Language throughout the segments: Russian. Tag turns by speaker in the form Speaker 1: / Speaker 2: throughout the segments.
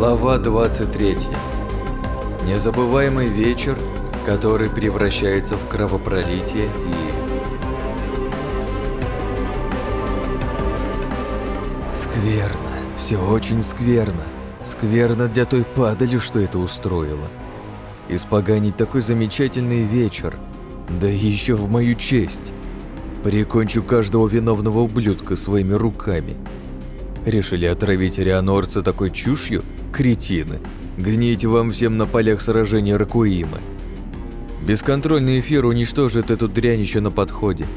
Speaker 1: Глава 23. Незабываемый вечер, который превращается в кровопролитие и... Скверно, все очень скверно. Скверно для той падали, что это устроило. Испоганить такой замечательный вечер, да еще в мою честь. Прикончу каждого виновного ублюдка своими руками. Решили отравить Рианорца такой чушью? Кретины. Гните вам всем на полях сражения Ракуима. Бесконтрольный эфир уничтожит эту дрянь еще на подходе.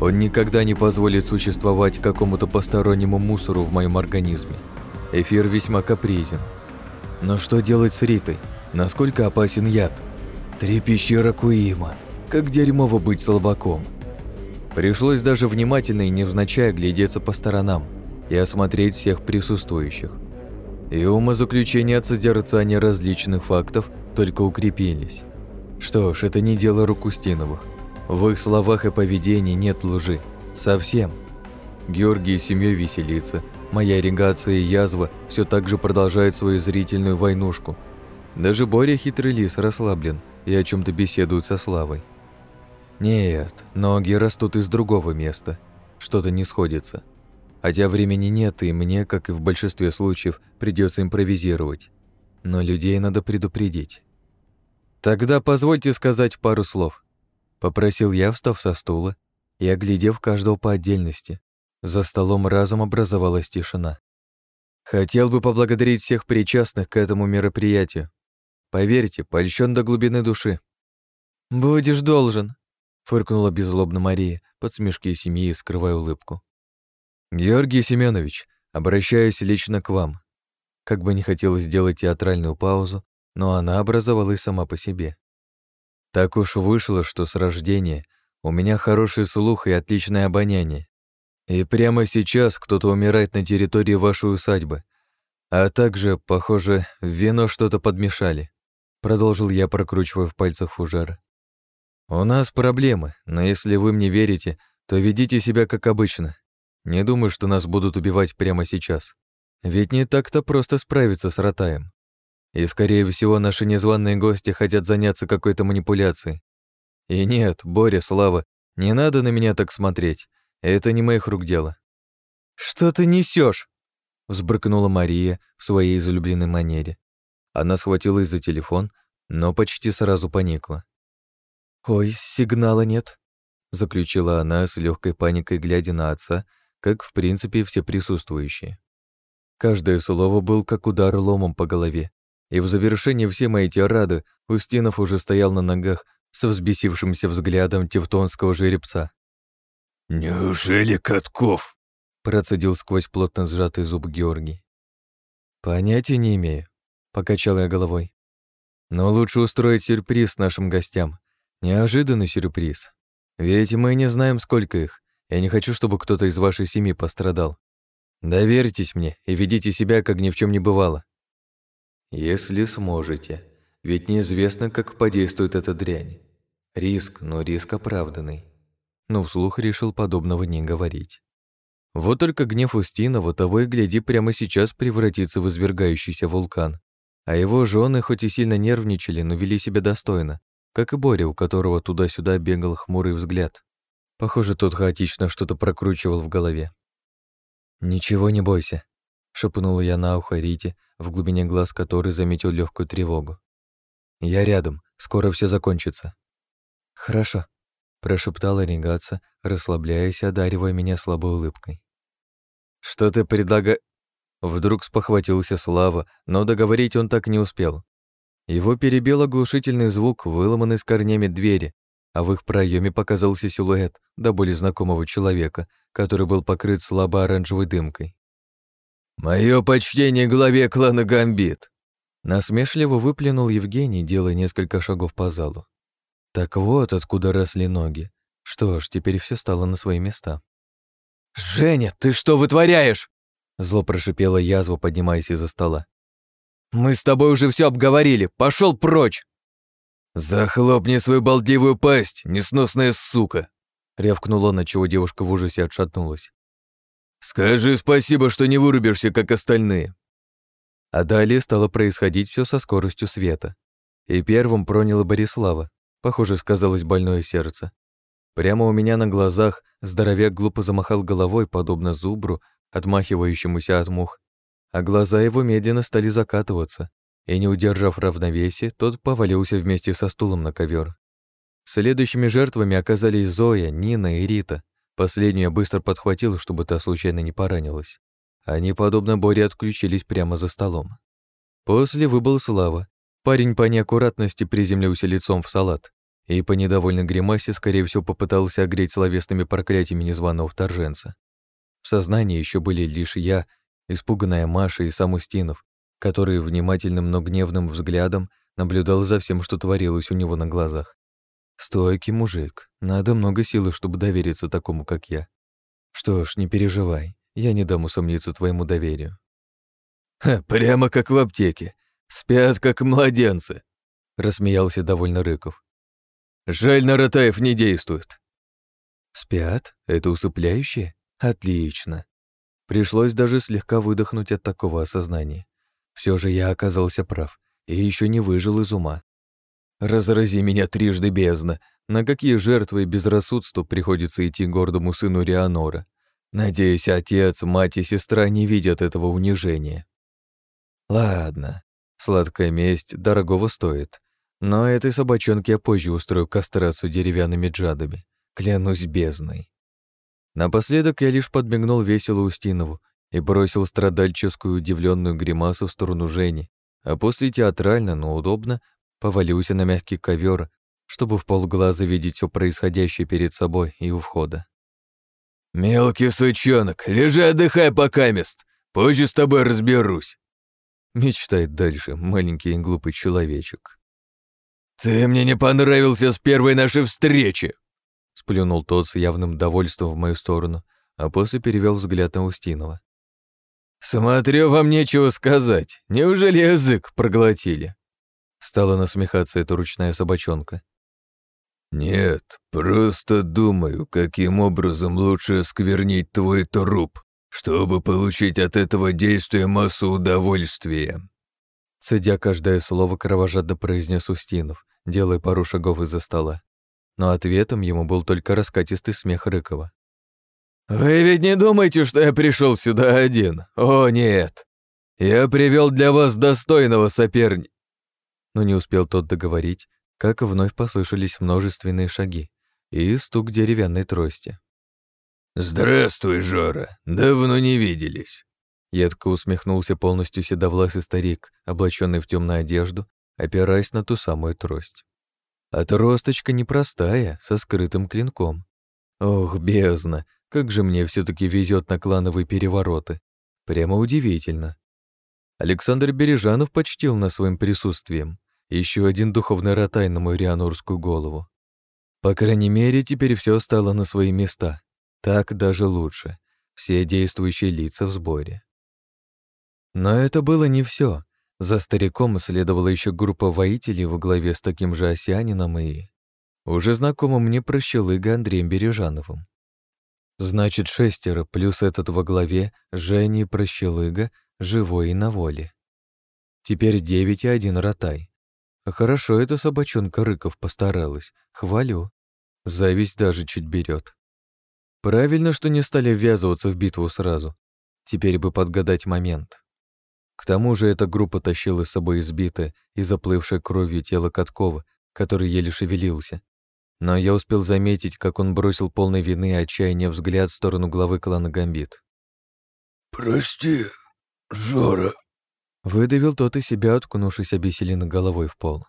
Speaker 1: Он никогда не позволит существовать какому-то постороннему мусору в моем организме. Эфир весьма капризен. Но что делать с Ритой? Насколько опасен яд? Три пещеры Куима. Как дерьмово быть слабаком. Пришлось даже внимательно и невзначай глядеться по сторонам и осмотреть всех присутствующих. И умозаключения от созерцания различных фактов только укрепились. Что ж, это не дело рук Устиновых. В их словах и поведении нет лжи. Совсем. Георгий с семьей веселится, моя ирригация и язва все так же продолжают свою зрительную войнушку. Даже Боря хитрый лис расслаблен и о чем то беседует со Славой. Нет, ноги растут из другого места. Что-то не сходится. Хотя времени нет, и мне, как и в большинстве случаев, придется импровизировать. Но людей надо предупредить. Тогда позвольте сказать пару слов. Попросил я, встав со стула и оглядев каждого по отдельности. За столом разом образовалась тишина. Хотел бы поблагодарить всех причастных к этому мероприятию. Поверьте, польщен до глубины души. «Будешь должен», фыркнула беззлобно Мария, под смешки семьи скрывая улыбку. «Георгий Семенович, обращаюсь лично к вам. Как бы не хотелось сделать театральную паузу, но она образовалась сама по себе. Так уж вышло, что с рождения у меня хороший слух и отличное обоняние. И прямо сейчас кто-то умирает на территории вашей усадьбы. А также, похоже, в вино что-то подмешали. Продолжил я, прокручивая в пальцах фужер. «У нас проблемы, но если вы мне верите, то ведите себя как обычно. Не думаю, что нас будут убивать прямо сейчас. Ведь не так-то просто справиться с Ротаем. И, скорее всего, наши незваные гости хотят заняться какой-то манипуляцией. И нет, Боря, Слава, не надо на меня так смотреть. Это не моих рук дело». «Что ты несешь? взбрыкнула Мария в своей излюбленной манере. Она схватилась за телефон, но почти сразу поникла. «Ой, сигнала нет», — заключила она с легкой паникой, глядя на отца, как, в принципе, все присутствующие. Каждое слово был как удар ломом по голове, и в завершении всей моей тирады Устинов уже стоял на ногах со взбесившимся взглядом тевтонского жеребца.
Speaker 2: «Неужели Катков?»
Speaker 1: — процедил сквозь плотно сжатый зуб Георгий. «Понятия не имею», — покачал я головой. «Но лучше устроить сюрприз нашим гостям. Неожиданный сюрприз. Ведь мы не знаем, сколько их. Я не хочу, чтобы кто-то из вашей семьи пострадал. Доверьтесь мне и ведите себя, как ни в чем не бывало. Если сможете. Ведь неизвестно, как подействует эта дрянь. Риск, но риск оправданный. Но вслух решил подобного не говорить. Вот только гнев Устинова того и гляди прямо сейчас превратится в извергающийся вулкан. А его жены хоть и сильно нервничали, но вели себя достойно, как и Боря, у которого туда-сюда бегал хмурый взгляд. Похоже, тот хаотично что-то прокручивал в голове. «Ничего не бойся», — шепнула я на ухо Рите, в глубине глаз которой заметил легкую тревогу. «Я рядом, скоро все закончится». «Хорошо», — прошептала Регаца, расслабляясь и одаривая меня слабой улыбкой. «Что ты предлага...» Вдруг спохватился Слава, но договорить он так не успел. Его перебил оглушительный звук, выломанный с корнями двери, а в их проеме показался силуэт до более знакомого человека, который был покрыт слабо-оранжевой дымкой.
Speaker 2: «Мое почтение главе клана Гамбит!»
Speaker 1: Насмешливо выплюнул Евгений, делая несколько шагов по залу. Так вот откуда росли ноги. Что ж, теперь все стало на свои места.
Speaker 2: «Женя, ты что вытворяешь?»
Speaker 1: Зло прошипела язва, поднимаясь из-за стола.
Speaker 2: Мы с тобой уже все обговорили. Пошел прочь!» «Захлопни свою болтливую пасть, несносная сука!» Рявкнула, на чего девушка в ужасе отшатнулась. «Скажи спасибо, что не вырубишься, как остальные!»
Speaker 1: А далее стало происходить все со скоростью света. И первым проняло Борислава, похоже, сказалось больное сердце. Прямо у меня на глазах здоровяк глупо замахал головой, подобно зубру, отмахивающемуся от мух, а глаза его медленно стали закатываться, и, не удержав равновесие, тот повалился вместе со стулом на ковер. Следующими жертвами оказались Зоя, Нина и Рита. Последнюю я быстро подхватил, чтобы та случайно не поранилась. Они, подобно Боре, отключились прямо за столом. После выбыл Слава. Парень по неаккуратности приземлился лицом в салат и по недовольной гримасе, скорее всего, попытался огреть словесными проклятиями незваного вторженца. В сознании еще были лишь я, испуганная Маша и сам Устинов, который внимательным, но гневным взглядом наблюдал за всем, что творилось у него на глазах. Стойкий мужик, надо много силы, чтобы довериться такому, как я. Что ж, не переживай, я не дам усомниться твоему доверию.
Speaker 2: Ха, прямо как в аптеке. Спят, как младенцы, рассмеялся довольно Рыков. Жаль, Наратаев не действует.
Speaker 1: Спят? Это усыпляющее? Отлично. Пришлось даже слегка выдохнуть от такого осознания. Все же я оказался прав и еще не выжил из ума. Разрази меня трижды бездна, на какие жертвы и безрассудство приходится идти гордому сыну Рианора. Надеюсь, отец, мать и сестра не видят этого унижения. Ладно, сладкая месть дорогого стоит. Но этой собачонке я позже устрою кастрацию деревянными джадами. Клянусь бездной. Напоследок я лишь подмигнул весело Устинову и бросил страдальческую удивленную гримасу в сторону Жени, а после театрально, но удобно повалился на мягкий ковер, чтобы в полглаза видеть все происходящее перед собой и у входа.
Speaker 2: «Мелкий сучонок, лежи отдыхай пока мест, позже с тобой разберусь»,
Speaker 1: мечтает дальше маленький и глупый человечек.
Speaker 2: «Ты мне не понравился с первой нашей встречи!»
Speaker 1: Сплюнул тот с явным довольством в мою сторону, а после перевел взгляд на Устинова.
Speaker 2: «Смотрю, вам нечего сказать. Неужели язык проглотили?»
Speaker 1: Стала насмехаться эта ручная собачонка.
Speaker 2: «Нет, просто думаю, каким образом лучше осквернить твой труп, чтобы получить от этого действия массу удовольствия».
Speaker 1: Цедя каждое слово, кровожадно произнес Устинов, делая пару шагов из-за стола. Но ответом ему был только раскатистый смех Рыкова.
Speaker 2: «Вы ведь не думаете, что я пришел сюда один? О, нет! Я привел для вас достойного соперника!»
Speaker 1: Но не успел тот договорить, как вновь послышались множественные шаги и стук деревянной трости.
Speaker 2: «Здравствуй, Жора, давно не виделись!»
Speaker 1: Едко усмехнулся полностью седовласый старик, облаченный в темную одежду, опираясь на ту самую трость. А тросточка непростая, со скрытым клинком. Ох, бездна, как же мне все таки везет на клановые перевороты. Прямо удивительно. Александр Бережанов почтил нас своим присутствием. Еще один духовный ротай на мою рианорскую голову. По крайней мере, теперь все стало на свои места. Так даже лучше. Все действующие лица в сборе. Но это было не все. За стариком следовала еще группа воителей во главе с таким же осянином и... уже знакомым мне прощелыга Андреем Бережановым. Значит, шестеро плюс этот во главе Жени Прощелыга, живой и на воле. Теперь девять и один ротай. Хорошо эта собачонка Рыков постаралась, хвалю. Зависть даже чуть берет. Правильно, что не стали ввязываться в битву сразу. Теперь бы подгадать момент. К тому же эта группа тащила с собой избитое и заплывшее кровью тело Каткова, который еле шевелился, но я успел заметить, как он бросил полной вины и отчаяния взгляд в сторону главы клана Гамбит.
Speaker 3: «Прости, Жора», —
Speaker 1: выдавил тот из себя, откунувшись обессиленно головой в пол.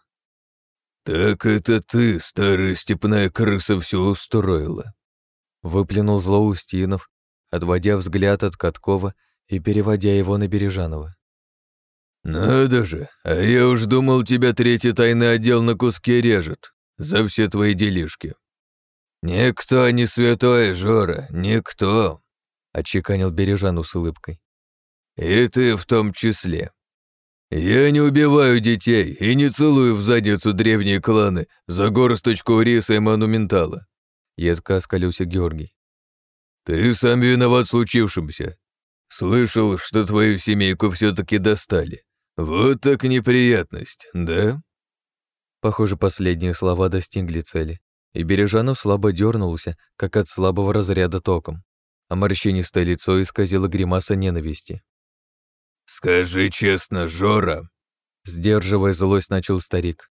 Speaker 2: «Так это ты, старая степная крыса, все устроила», —
Speaker 1: выплюнул зло Устинов, отводя взгляд от Каткова и переводя его на Бережанова.
Speaker 2: «Надо же, а я уж думал, тебя третий тайный отдел на куски режет за все твои делишки. Никто не святой, Жора, никто, отчеканил Бережану с улыбкой. И ты в том числе. Я не убиваю детей и не целую в задницу древние кланы за горсточку риса и монументала.
Speaker 1: Едко оскалился Георгий.
Speaker 2: Ты сам виноват в случившемся. Слышал, что твою семейку все таки достали. Вот так неприятность, да?»
Speaker 1: Похоже, последние слова достигли цели, и Бережанов слабо дернулся, как от слабого разряда током, а морщинистое лицо исказило гримаса ненависти.
Speaker 2: «Скажи честно, Жора», —
Speaker 1: сдерживая злость, начал старик.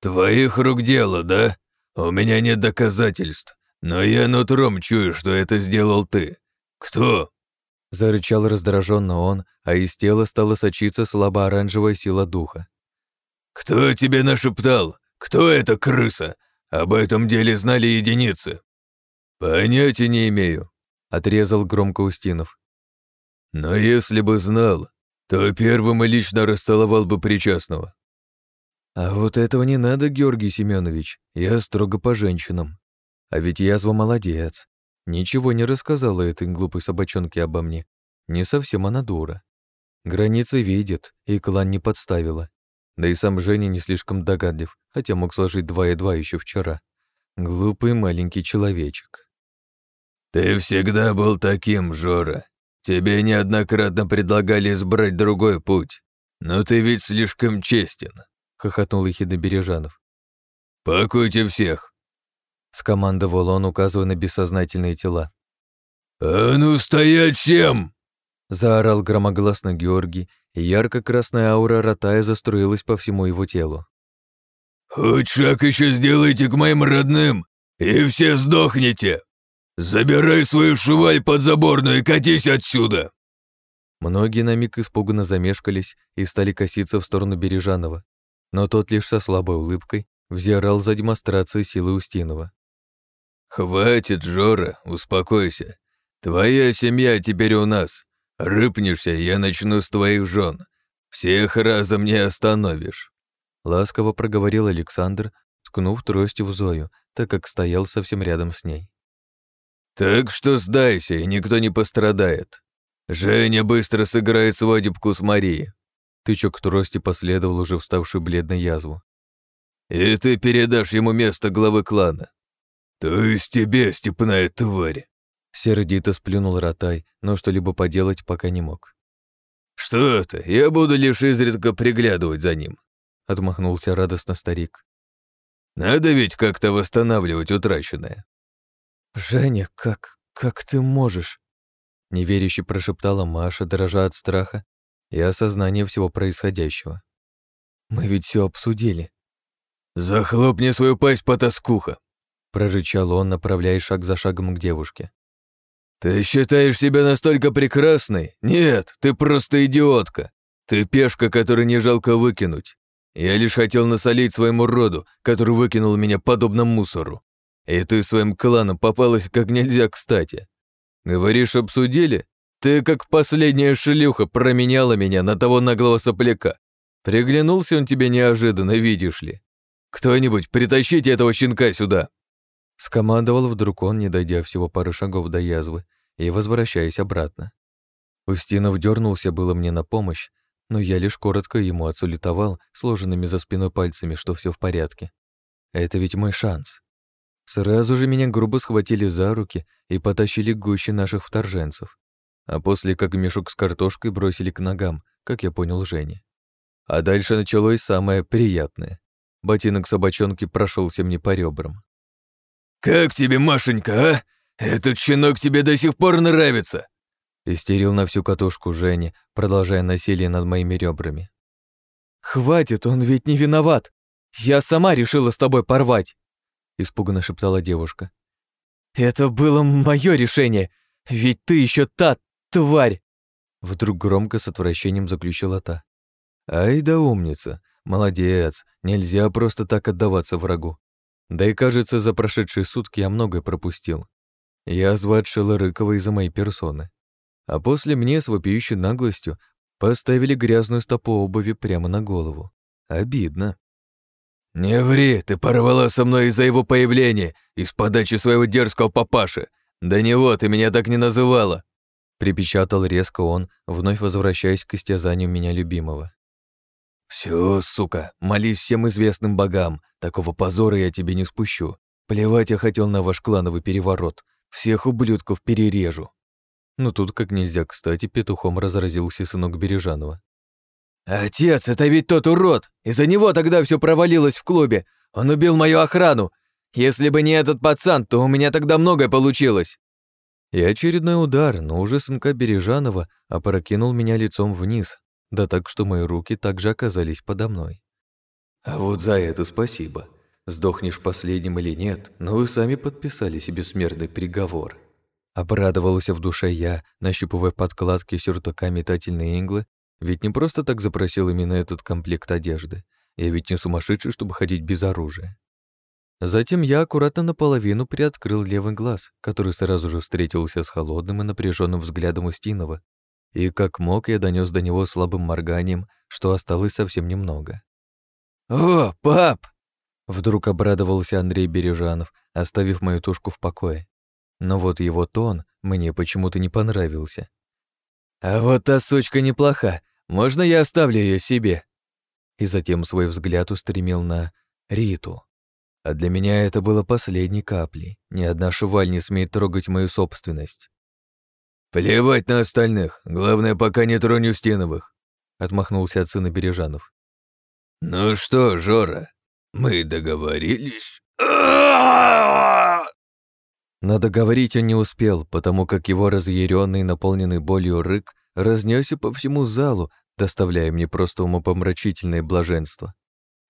Speaker 2: «Твоих рук дело, да? У меня нет доказательств, но я нутром чую, что это сделал ты. Кто?»
Speaker 1: Зарычал раздраженно он, а из тела стала сочиться слабо-оранжевая сила духа.
Speaker 2: «Кто тебе нашептал? Кто эта крыса? Об этом деле знали единицы». «Понятия не имею», — отрезал громко Устинов. «Но если бы знал, то первым и лично расцеловал бы причастного».
Speaker 1: «А вот этого не надо, Георгий Семенович, я строго по женщинам. А ведь язва молодец. Ничего не рассказала этой глупой собачонке обо мне. Не совсем она дура. Границы видит, и клан не подставила. Да и сам Женя не слишком догадлив, хотя мог сложить два и два еще вчера. Глупый маленький человечек.
Speaker 2: «Ты всегда был таким, Жора. Тебе неоднократно предлагали избрать другой путь. Но ты ведь слишком честен», — хохотнул Ехидна Бережанов. «Пакуйте всех!»
Speaker 1: — скомандовал он, указывая на бессознательные тела.
Speaker 2: «А ну стоять всем!»
Speaker 1: — заорал громогласно Георгий, ярко-красная аура ротая заструилась по всему его телу.
Speaker 2: «Хоть шаг еще сделайте к моим родным, и все сдохнете! Забирай свою шуваль под заборную и катись отсюда!»
Speaker 1: Многие на миг испуганно замешкались и стали коситься в сторону Бережанова, но тот лишь со слабой улыбкой взирал за демонстрацией силы Устинова.
Speaker 2: «Хватит, Жора, успокойся. Твоя семья теперь у нас. Рыпнешься, я начну с твоих жен. Всех разом не остановишь».
Speaker 1: Ласково проговорил Александр, ткнув тростью в Зою, так как стоял совсем рядом с ней.
Speaker 2: «Так что сдайся, и никто не пострадает. Женя быстро сыграет свадебку с Марией».
Speaker 1: Тычок трости последовал уже вставшую бледной язву.
Speaker 2: «И ты передашь ему место главы клана». «То есть тебе, степная тварь?»
Speaker 1: Сердито сплюнул Ротай, но что-либо поделать пока не мог.
Speaker 2: «Что ты? Я буду лишь изредка приглядывать за ним», —
Speaker 1: отмахнулся радостно старик.
Speaker 2: «Надо ведь как-то восстанавливать утраченное».
Speaker 1: «Женя, как... как ты можешь?» Неверяще прошептала Маша, дрожа от страха и осознания всего происходящего. «Мы ведь все обсудили».
Speaker 2: «Захлопни свою пасть, потаскуха!»
Speaker 1: прорычал он, направляя шаг за шагом к девушке.
Speaker 2: «Ты считаешь себя настолько прекрасной? Нет, ты просто идиотка. Ты пешка, которую не жалко выкинуть. Я лишь хотел насолить своему роду, который выкинул меня подобно мусору. И ты своим кланом попалась как нельзя кстати. Говоришь, обсудили? Ты, как последняя шлюха, променяла меня на того наглого сопляка. Приглянулся он тебе неожиданно, видишь ли. Кто-нибудь, притащите этого щенка сюда!»
Speaker 1: Скомандовал вдруг он, не дойдя всего пары шагов до язвы, и возвращаясь обратно. Устинов дернулся было мне на помощь, но я лишь коротко ему отсулитовал сложенными за спиной пальцами, что все в порядке. Это ведь мой шанс. Сразу же меня грубо схватили за руки и потащили к гуще наших вторженцев, а после как мешок с картошкой бросили к ногам, как я понял Жене. А дальше началось самое приятное. Ботинок собачонки прошелся мне по ребрам.
Speaker 2: «Как тебе, Машенька, а? Этот щенок тебе до сих пор нравится!»
Speaker 1: Истерил на всю катушку Женя, продолжая насилие над моими ребрами. «Хватит, он ведь не виноват! Я сама решила с тобой порвать!» Испуганно шептала девушка. «Это было мое решение, ведь ты еще та тварь!» Вдруг громко с отвращением заключила та. «Ай да умница! Молодец! Нельзя просто так отдаваться врагу. Да и, кажется, за прошедшие сутки я многое пропустил. Язва отшила Рыкова из-за моей персоны. А после мне с вопиющей наглостью поставили грязную стопу обуви прямо на голову. Обидно.
Speaker 2: «Не ври, ты порвала со мной из-за его появления, из подачи своего дерзкого папаши. Да него ты меня так не называла!»
Speaker 1: Припечатал резко он, вновь возвращаясь к истязанию меня любимого.
Speaker 2: «Всё, сука, молись всем известным богам, такого позора я тебе не спущу. Плевать я хотел на ваш клановый переворот, всех ублюдков перережу».
Speaker 1: Но тут как нельзя кстати петухом разразился сынок Бережанова. «Отец, это ведь тот урод! Из-за него тогда все провалилось в клубе! Он убил мою охрану! Если бы не этот пацан, то у меня тогда многое получилось!» И очередной удар, но уже сынка Бережанова опрокинул меня лицом вниз, да так, что мои руки также оказались подо мной. А вот за это спасибо. Сдохнешь последним или нет, но вы сами подписали себе смертный приговор. Обрадовался в душе я, нащупывая подкладки сюртука метательные иглы, ведь не просто так запросил именно этот комплект одежды. Я ведь не сумасшедший, чтобы ходить без оружия. Затем я аккуратно наполовину приоткрыл левый глаз, который сразу же встретился с холодным и напряженным взглядом Устинова, и как мог я донес до него слабым морганием, что осталось совсем немного. «О, пап!» Вдруг обрадовался Андрей Бережанов, оставив мою тушку в покое. Но вот его тон мне почему-то не понравился. «А вот та сучка неплоха, можно я оставлю ее себе?» И затем свой взгляд устремил на Риту. А для меня это было последней каплей. Ни одна шуваль не смеет трогать мою собственность.
Speaker 2: «Плевать на остальных. Главное, пока не тронь Устиновых», — отмахнулся от сына Бережанов. «Ну что, Жора, мы договорились?»
Speaker 1: Но договорить он не успел, потому как его разъяренный, наполненный болью рык разнесся по всему залу, доставляя мне просто умопомрачительное блаженство.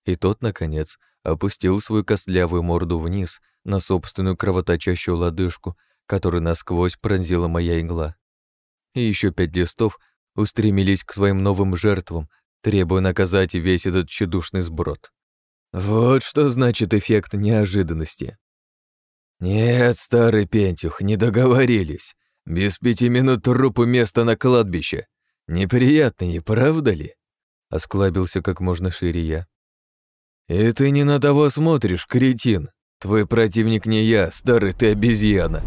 Speaker 1: И тот, наконец, опустил свою костлявую морду вниз на собственную кровоточащую лодыжку, которую насквозь пронзила моя игла. И еще пять листов устремились к своим новым жертвам, требуя наказать весь этот тщедушный сброд. Вот что значит эффект неожиданности. «Нет, старый Пентюх, не договорились. Без пяти минут трупу место на кладбище. Неприятно, не правда ли?» Осклабился как можно шире я. «И ты не на того смотришь, кретин. Твой противник не я, старый ты обезьяна.